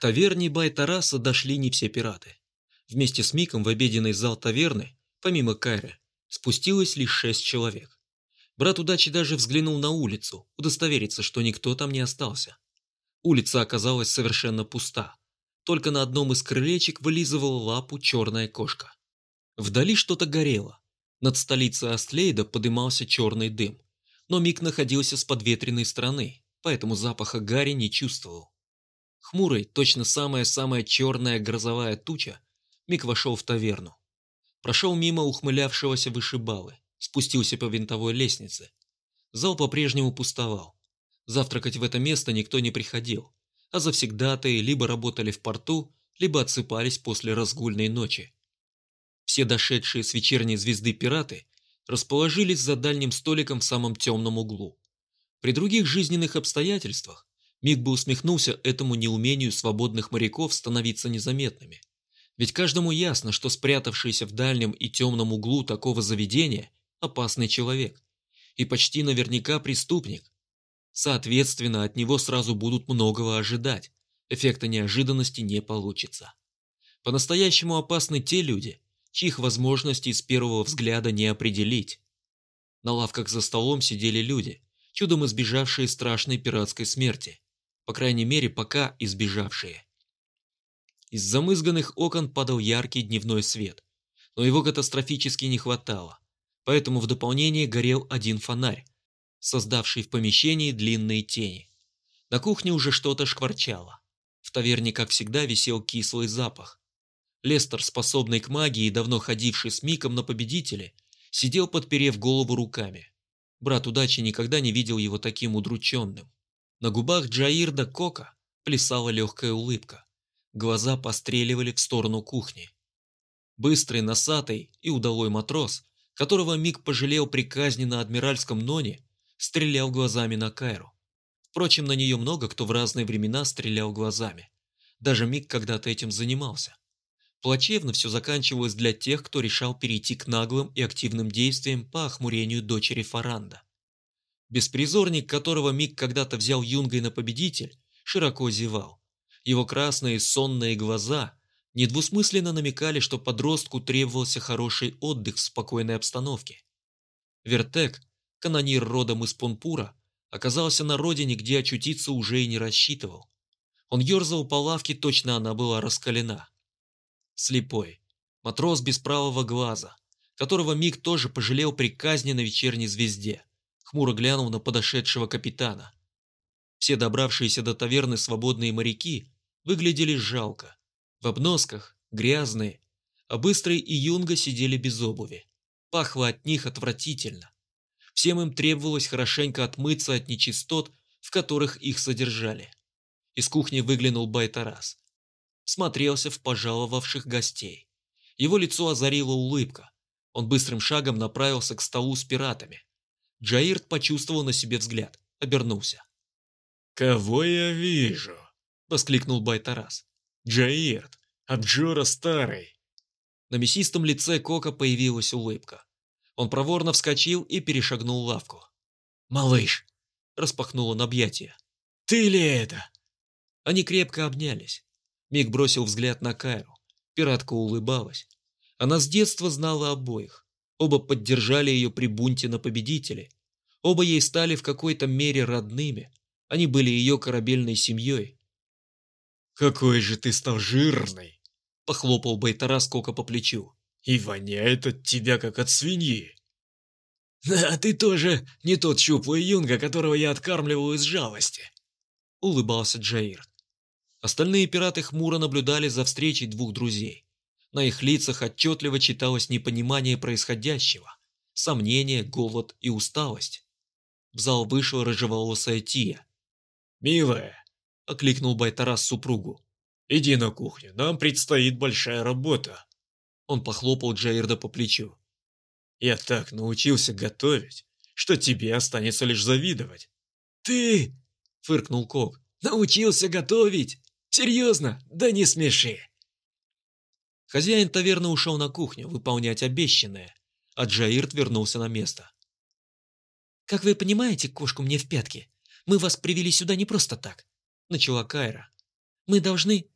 таверне Бай-Тараса дошли не все пираты. Вместе с Миком в обеденный зал таверны, помимо Кайры, спустилось лишь шесть человек. Брат удачи даже взглянул на улицу, удостовериться, что никто там не остался. Улица оказалась совершенно пуста. Только на одном из крылечек вылизывала лапу черная кошка. Вдали что-то горело. Над столицей Астлейда подымался черный дым. Но Мик находился с подветренной стороны, поэтому запаха гари не чувствовал. Хмурый, точно самая-самая черная грозовая туча, Мик вошел в таверну. Прошел мимо ухмылявшегося вышибалы, спустился по винтовой лестнице. Зал по-прежнему пустовал. Завтракать в это место никто не приходил, а завсегдатые либо работали в порту, либо отсыпались после разгульной ночи. Все дошедшие с вечерней звезды пираты расположились за дальним столиком в самом темном углу. При других жизненных обстоятельствах Миг бы усмехнулся этому неумению свободных моряков становиться незаметными. Ведь каждому ясно, что спрятавшийся в дальнем и темном углу такого заведения – опасный человек. И почти наверняка преступник. Соответственно, от него сразу будут многого ожидать. Эффекта неожиданности не получится. По-настоящему опасны те люди, чьих возможностей с первого взгляда не определить. На лавках за столом сидели люди, чудом избежавшие страшной пиратской смерти. По крайней мере, пока избежавшие. Из замызганных окон падал яркий дневной свет, но его катастрофически не хватало, поэтому в дополнение горел один фонарь, создавший в помещении длинные тени. На кухне уже что-то шкварчало. В таверне, как всегда, висел кислый запах. Лестер, способный к магии и давно ходивший с Миком на победителе, сидел, подперев голову руками. Брат удачи никогда не видел его таким удрученным. На губах Джаирда Кока плясала легкая улыбка. Глаза постреливали в сторону кухни. Быстрый, носатый и удалой матрос, которого Мик пожалел при казни на Адмиральском Ноне, стрелял глазами на Кайру. Впрочем, на нее много кто в разные времена стрелял глазами. Даже Мик когда-то этим занимался. Плачевно все заканчивалось для тех, кто решал перейти к наглым и активным действиям по охмурению дочери Фаранда. Беспризорник, которого Мик когда-то взял юнгой на победитель, широко зевал. Его красные сонные глаза недвусмысленно намекали, что подростку требовался хороший отдых в спокойной обстановке. Вертек, канонир родом из Пунпура, оказался на родине, где очутиться уже и не рассчитывал. Он ерзал по лавке, точно она была раскалена. Слепой, матрос без правого глаза, которого Миг тоже пожалел при казни на вечерней звезде, хмуро глянул на подошедшего капитана – все добравшиеся до таверны свободные моряки выглядели жалко. В обносках, грязные, а Быстрый и Юнга сидели без обуви. Пахло от них отвратительно. Всем им требовалось хорошенько отмыться от нечистот, в которых их содержали. Из кухни выглянул Байтарас. Смотрелся в пожаловавших гостей. Его лицо озарила улыбка. Он быстрым шагом направился к столу с пиратами. Джаирт почувствовал на себе взгляд, обернулся. «Кого я вижу?» — воскликнул Байтарас. «Джаирт, Абджора старый!» На мясистом лице Кока появилась улыбка. Он проворно вскочил и перешагнул лавку. «Малыш!» — распахнул он объятия. «Ты ли это?» Они крепко обнялись. Миг бросил взгляд на Кайру. Пиратка улыбалась. Она с детства знала обоих. Оба поддержали ее при бунте на победителе. Оба ей стали в какой-то мере родными. Они были ее корабельной семьей. «Какой же ты стал жирный!» – похлопал Байтара скока по плечу. «И воняет от тебя, как от свиньи!» «Да, ты тоже не тот щуплый юнга, которого я откармливал из жалости!» – улыбался Джаир. Остальные пираты хмуро наблюдали за встречей двух друзей. На их лицах отчетливо читалось непонимание происходящего, сомнение, голод и усталость. В зал вышла рыжеволосая Тия, «Милая», — окликнул Байтарас супругу, — «иди на кухню, нам предстоит большая работа». Он похлопал Джаирда по плечу. «Я так научился готовить, что тебе останется лишь завидовать». «Ты!» — фыркнул Кок. «Научился готовить? Серьезно? Да не смеши!» Хозяин таверны ушел на кухню выполнять обещанное, а Джаирд вернулся на место. «Как вы понимаете, кошку мне в пятки, мы вас привели сюда не просто так», — начала Кайра. Мы должны...»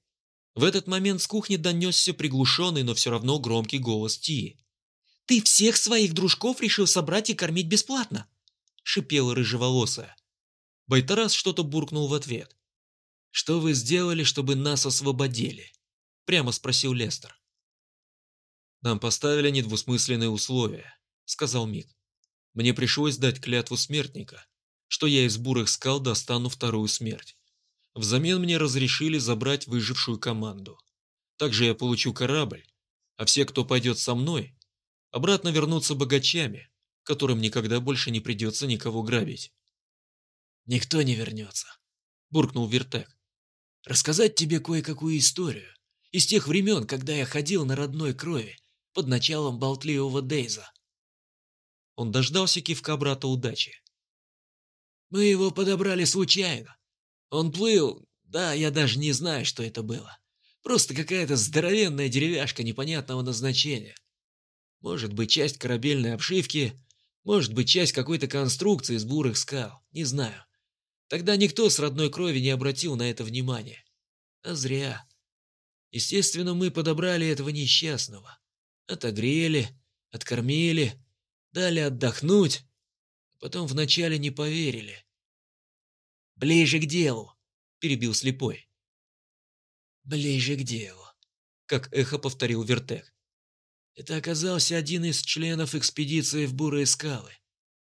В этот момент с кухни донесся приглушенный, но все равно громкий голос Тии. «Ты всех своих дружков решил собрать и кормить бесплатно!» — шипела рыжеволосая. Байтарас что-то буркнул в ответ. «Что вы сделали, чтобы нас освободили?» — прямо спросил Лестер. «Нам поставили недвусмысленные условия», — сказал Мик. «Мне пришлось дать клятву смертника, что я из бурых скал достану вторую смерть. Взамен мне разрешили забрать выжившую команду. Также я получу корабль, а все, кто пойдет со мной, обратно вернутся богачами, которым никогда больше не придется никого грабить. «Никто не вернется», – буркнул Вертек. «Рассказать тебе кое-какую историю из тех времен, когда я ходил на родной крови под началом болтливого Дейза». Он дождался кивка брата удачи. «Мы его подобрали случайно. Он плыл, да, я даже не знаю, что это было. Просто какая-то здоровенная деревяшка непонятного назначения. Может быть, часть корабельной обшивки, может быть, часть какой-то конструкции из бурых скал, не знаю. Тогда никто с родной крови не обратил на это внимания. А зря. Естественно, мы подобрали этого несчастного. Отогрели, откормили, дали отдохнуть. Потом вначале не поверили. «Ближе к делу», — перебил слепой. «Ближе к делу», — как эхо повторил Вертек. «Это оказался один из членов экспедиции в Бурые скалы.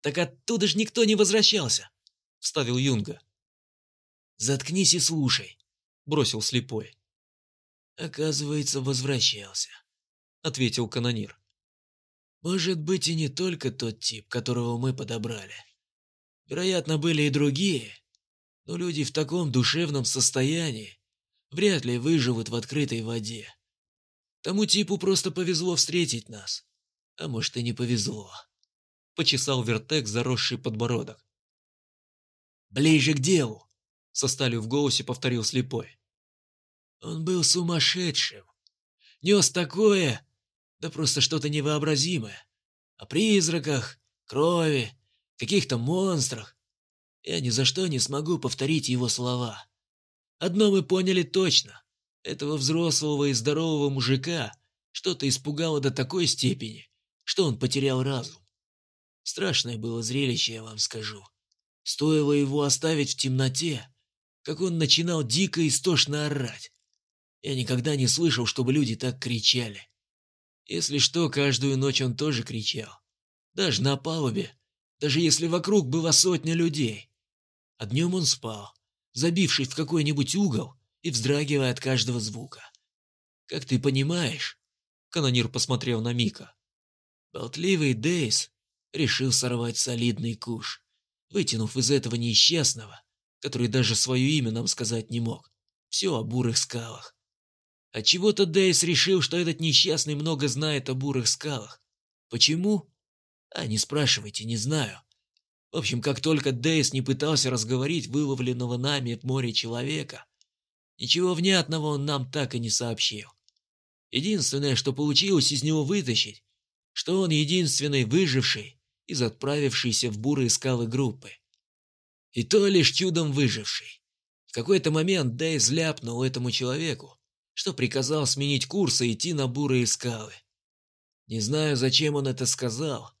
Так оттуда ж никто не возвращался», — вставил Юнга. «Заткнись и слушай», — бросил слепой. «Оказывается, возвращался», — ответил канонир. «Может быть, и не только тот тип, которого мы подобрали. Вероятно, были и другие, но люди в таком душевном состоянии вряд ли выживут в открытой воде. Тому типу просто повезло встретить нас. А может и не повезло. Почесал Вертек заросший подбородок. «Ближе к делу!» Со сталью в голосе повторил слепой. Он был сумасшедшим. Нес такое, да просто что-то невообразимое. О призраках, крови, каких-то монстрах. Я ни за что не смогу повторить его слова. Одно мы поняли точно. Этого взрослого и здорового мужика что-то испугало до такой степени, что он потерял разум. Страшное было зрелище, я вам скажу. Стоило его оставить в темноте, как он начинал дико и истошно орать. Я никогда не слышал, чтобы люди так кричали. Если что, каждую ночь он тоже кричал. Даже на палубе, даже если вокруг было сотня людей а днем он спал, забившись в какой-нибудь угол и вздрагивая от каждого звука. «Как ты понимаешь?» — канонир посмотрел на Мика. Болтливый Дейс решил сорвать солидный куш, вытянув из этого несчастного, который даже свое имя нам сказать не мог, все о бурых скалах. Отчего-то Дейс решил, что этот несчастный много знает о бурых скалах. Почему? А не спрашивайте, не знаю. В общем, как только Дейс не пытался разговорить выловленного нами в море человека, ничего внятного он нам так и не сообщил. Единственное, что получилось из него вытащить, что он единственный выживший из отправившейся в бурые скалы группы. И то лишь чудом выживший. В какой-то момент Дейс ляпнул этому человеку, что приказал сменить курс и идти на бурые скалы. Не знаю, зачем он это сказал,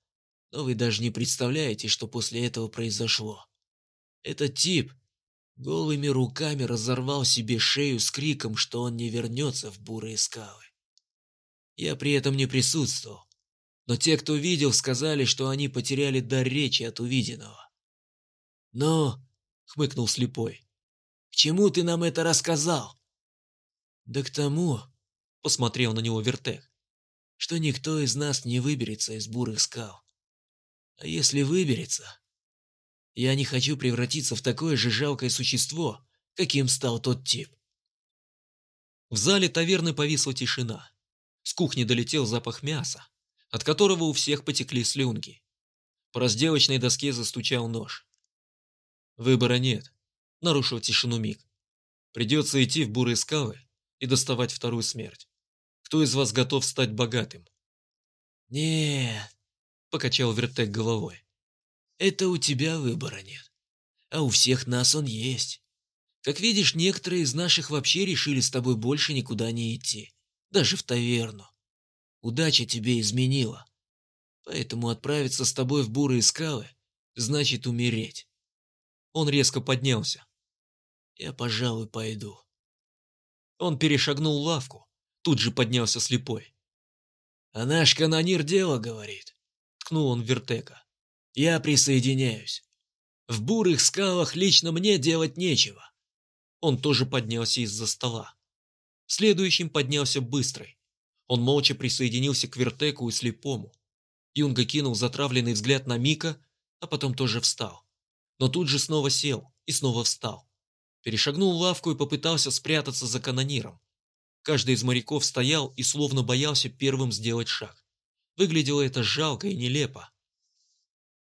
но вы даже не представляете, что после этого произошло. Этот тип голыми руками разорвал себе шею с криком, что он не вернется в бурые скалы. Я при этом не присутствовал, но те, кто видел, сказали, что они потеряли дар речи от увиденного. «Но», — хмыкнул слепой, — «к чему ты нам это рассказал?» «Да к тому», — посмотрел на него Вертек, — «что никто из нас не выберется из бурых скал. А если выберется? Я не хочу превратиться в такое же жалкое существо, каким стал тот тип. В зале таверны повисла тишина. С кухни долетел запах мяса, от которого у всех потекли слюнки. По разделочной доске застучал нож. Выбора нет, нарушил тишину Миг. Придется идти в бурые скалы и доставать вторую смерть. Кто из вас готов стать богатым? Нет, покачал Вертек головой. Это у тебя выбора нет. А у всех нас он есть. Как видишь, некоторые из наших вообще решили с тобой больше никуда не идти. Даже в таверну. Удача тебе изменила. Поэтому отправиться с тобой в бурые скалы значит умереть. Он резко поднялся. Я, пожалуй, пойду. Он перешагнул лавку. Тут же поднялся слепой. А наш канонир дело говорит. Ткнул он вертека. Я присоединяюсь. В бурых скалах лично мне делать нечего. Он тоже поднялся из-за стола. Следующим поднялся Быстрый. Он молча присоединился к Вертеку и Слепому. Юнга кинул затравленный взгляд на Мика, а потом тоже встал. Но тут же снова сел и снова встал. Перешагнул лавку и попытался спрятаться за канониром. Каждый из моряков стоял и словно боялся первым сделать шаг. Выглядело это жалко и нелепо.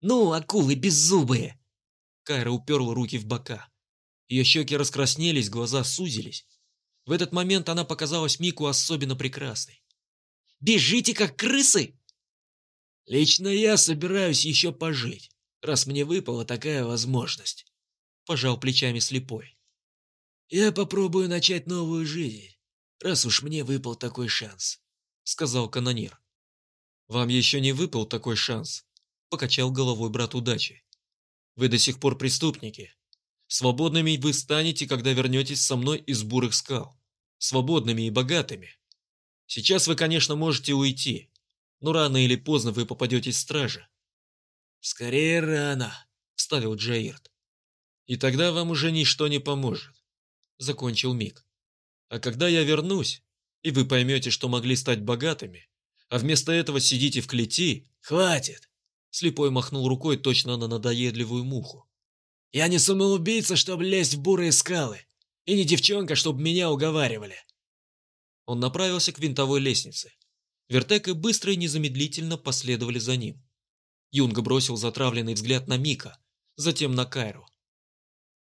«Ну, акулы беззубые!» Кайра уперла руки в бока. Ее щеки раскраснелись, глаза сузились. В этот момент она показалась Мику особенно прекрасной. «Бежите, как крысы!» «Лично я собираюсь еще пожить, раз мне выпала такая возможность», – пожал плечами слепой. «Я попробую начать новую жизнь, раз уж мне выпал такой шанс», – сказал канонир. «Вам еще не выпал такой шанс», – покачал головой брат удачи. «Вы до сих пор преступники. Свободными вы станете, когда вернетесь со мной из бурых скал. Свободными и богатыми. Сейчас вы, конечно, можете уйти, но рано или поздно вы попадете в стражи. «Скорее рано», — вставил Джаирт. «И тогда вам уже ничто не поможет», — закончил Мик. «А когда я вернусь, и вы поймете, что могли стать богатыми, а вместо этого сидите в клети...» «Хватит!» — слепой махнул рукой точно на надоедливую муху. «Я не самоубийца, чтобы лезть в бурые скалы, и не девчонка, чтобы меня уговаривали». Он направился к винтовой лестнице. Вертек и быстро и незамедлительно последовали за ним. Юнга бросил затравленный взгляд на Мика, затем на Кайру.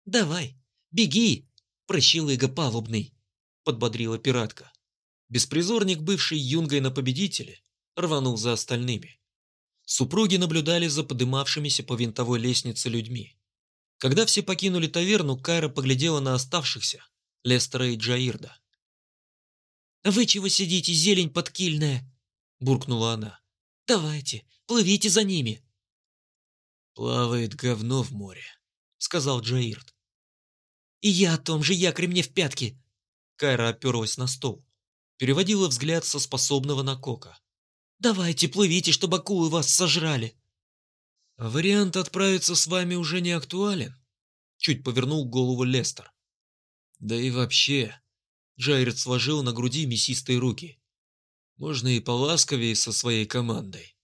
«Давай, беги, прощелыга палубный!» – подбодрила пиратка. Беспризорник, бывший Юнгой на победителе, рванул за остальными. Супруги наблюдали за подымавшимися по винтовой лестнице людьми. Когда все покинули таверну, Кайра поглядела на оставшихся, Лестера и Джаирда. «А вы чего сидите, зелень подкильная?» – буркнула она. «Давайте, плывите за ними!» «Плавает говно в море», – сказал Джаирт. «И я о том же, якорь мне в пятки!» Кайра оперлась на стол. Переводила взгляд со способного на Кока. «Давайте, плывите, чтобы акулы вас сожрали!» «Вариант отправиться с вами уже не актуален?» Чуть повернул голову Лестер. «Да и вообще, Джайрет сложил на груди мясистые руки. Можно и поласковее со своей командой.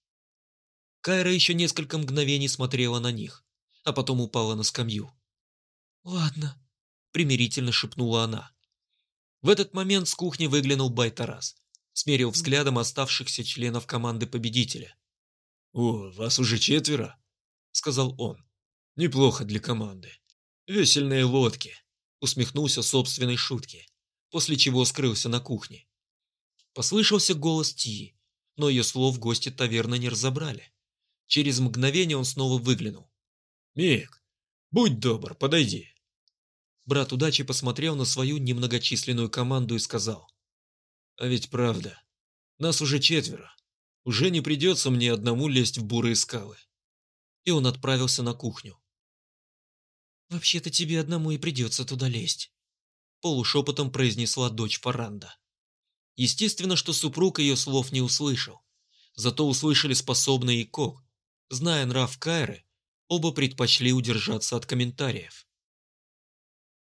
Кайра еще несколько мгновений смотрела на них, а потом упала на скамью. «Ладно», — примирительно шепнула она. В этот момент с кухни выглянул Байтарас, смерил взглядом оставшихся членов команды победителя. «О, вас уже четверо», — сказал он. «Неплохо для команды. Весельные лодки», — усмехнулся собственной шутке после чего скрылся на кухне. Послышался голос Тии, но ее слов гости таверны не разобрали. Через мгновение он снова выглянул. «Мик, будь добр, подойди». Брат удачи посмотрел на свою немногочисленную команду и сказал. «А ведь правда, нас уже четверо. Уже не придется мне одному лезть в бурые скалы». И он отправился на кухню. «Вообще-то тебе одному и придется туда лезть», полушепотом произнесла дочь Фаранда. Естественно, что супруг ее слов не услышал. Зато услышали способный и Кок. Зная нрав Кайры, оба предпочли удержаться от комментариев.